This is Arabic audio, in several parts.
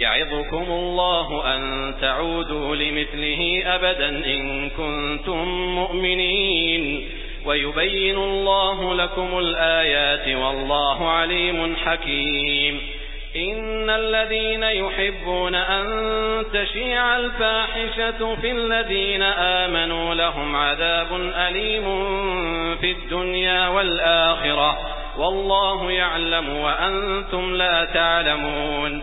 يعظكم الله أن تعودوا لمثله أبدا إن كنتم مؤمنين ويبين الله لكم الآيات والله عليم حكيم إن الذين يحبون أن تشيع الفاحشة في الذين آمنوا لهم عذاب أليم في الدنيا والآخرة والله يعلم وأنتم لا تعلمون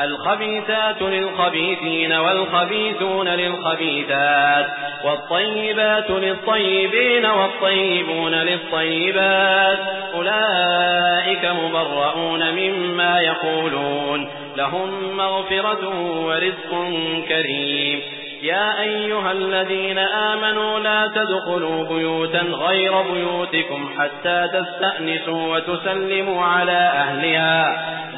الخبيثات للخبيثين والخبيثون للخبيثات والطيبات للطيبين والطيبون للطيبات أولئك مبرؤون مما يقولون لهم مغفرة ورزق كريم يا أيها الذين آمنوا لا تدخلوا بيوتا غير بيوتكم حتى تستأنسوا وتسلموا على أهلها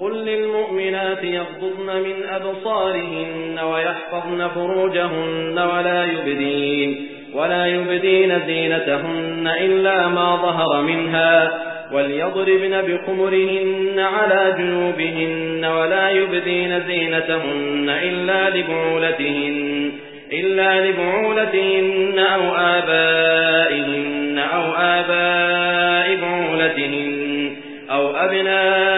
وقل للمؤمنات يغضضن من أبصارهن ويحفظن فروجهن ولا يبدين ولا يبدين زينتهن إلا ما ظهر منها وليضربن بخمرهن على جنوبهن ولا يبدين زينتهن إلا لبعولتهن إلا لبعولتهن أو آبائهن أو آباء بعولتهن أو أبنائهن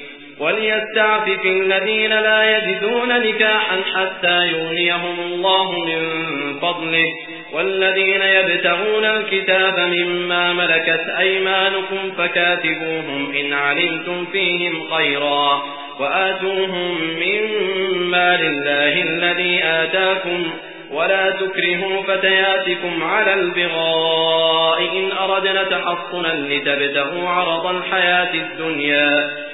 وليستعفف الذين لا يجدون نكاحا حتى يغنيهم الله من فضله. والذين يبتغون الكتاب مما ملكت أيمانكم فكاتبوهم إن علمتم فيهم خيرا. وآتوهم مما لله الذي آتاكم. ولا تكرهوا فتياتكم على البغاء إن أردنا تحصنا لتبتغوا عرض الحياة الدنيا.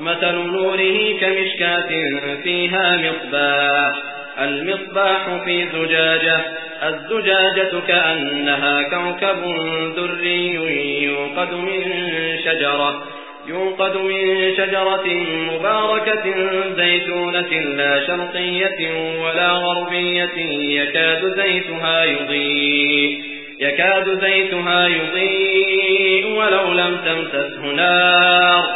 مثل نوره كمشكاة فيها مصباح. المصباح في زجاجة الزجاجة كأنها كوكب دري يوقد من شجرة. يوقد من شجرة مباركة زيتونة لا شرقية ولا غربية يكاد زيتها يضيء. يكاد زيتها يضيء ولو لم تمسسه نار.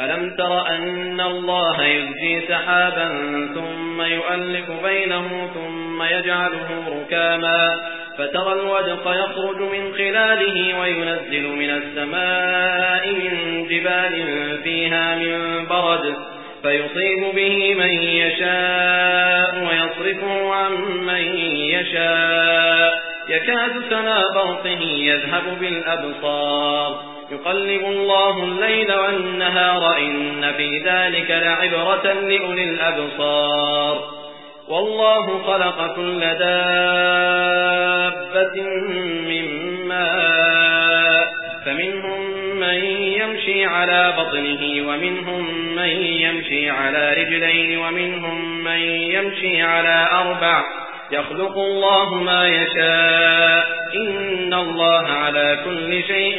ألم تر أن الله يزجي سحابا ثم يؤلف بينه ثم يجعله ركاما فترى الودق يخرج من خلاله وينزل من السماء من جبال فيها من برد فيصيب به من يشاء ويصرفه عن من يشاء. يكاد سنا برقه يذهب بالأبصار. يقلب الله الليل والنهار إن في ذلك لعبرة لأولي الأبصار. والله خلق كل دابة من ماء فمنهم من يمشي على بطنه ومنهم من يمشي على رجلين ومنهم من يمشي على أربع. يخلق الله ما يشاء. إن الله على كل شيء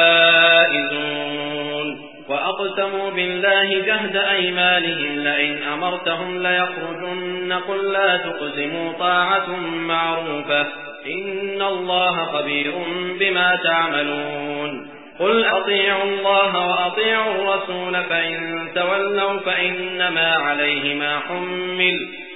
وأقسموا بالله جهد أيمانهم لئن أمرتهم ليخرجن قل لا تقسموا طاعة معروفة إن الله خبير بما تعملون قل أطيعوا الله وأطيعوا الرسول فإن تولوا فإنما عليه ما حمل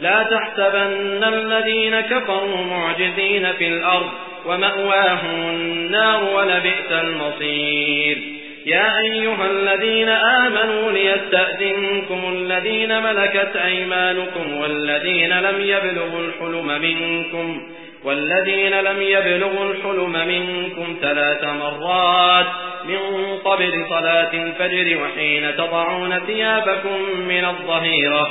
لا تحسبن الذين كفروا معجزين في الأرض ومأواهم النار ولبئس المصير. يا أيها الذين آمنوا ليستأذنكم الذين ملكت أيمانكم والذين لم يبلغوا الحلم منكم والذين لم يبلغوا الحلم منكم ثلاث مرات من قبل صلاة الفجر وحين تضعون ثيابكم من الظهيرة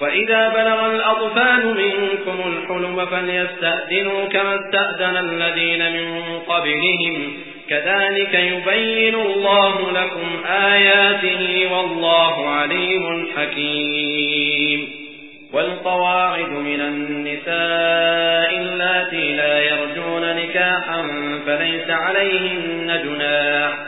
وإذا بلغ الأطفال منكم الحلم فليستأذنوا كما استأذن الذين من قبلهم. كذلك يبين الله لكم آياته والله عليم حكيم. والقواعد من النساء اللاتي لا يرجون نكاحا فليس عليهن جناح.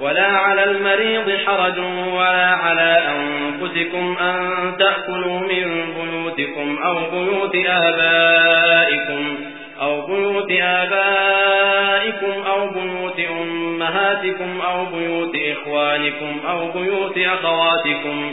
ولا على المريض حرج ولا على أنفسكم أن تأكلوا من بيوتكم أو بيوت آبائكم أو بيوت آبائكم أو بيوت أمهاتكم أو بيوت إخوانكم أو بيوت أخواتكم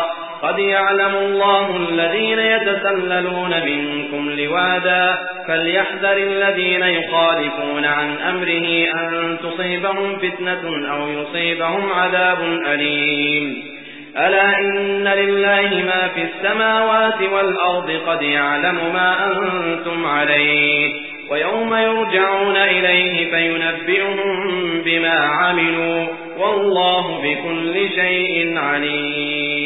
قد يعلم الله الذين يتسللون منكم لوادا فليحذر الذين يخالفون عن أمره أن تصيبهم فتنة أو يصيبهم عذاب أليم. ألا إن لله ما في السماوات والأرض قد يعلم ما أنتم عليه ويوم يرجعون إليه فينبئهم بما عملوا والله بكل شيء عليم.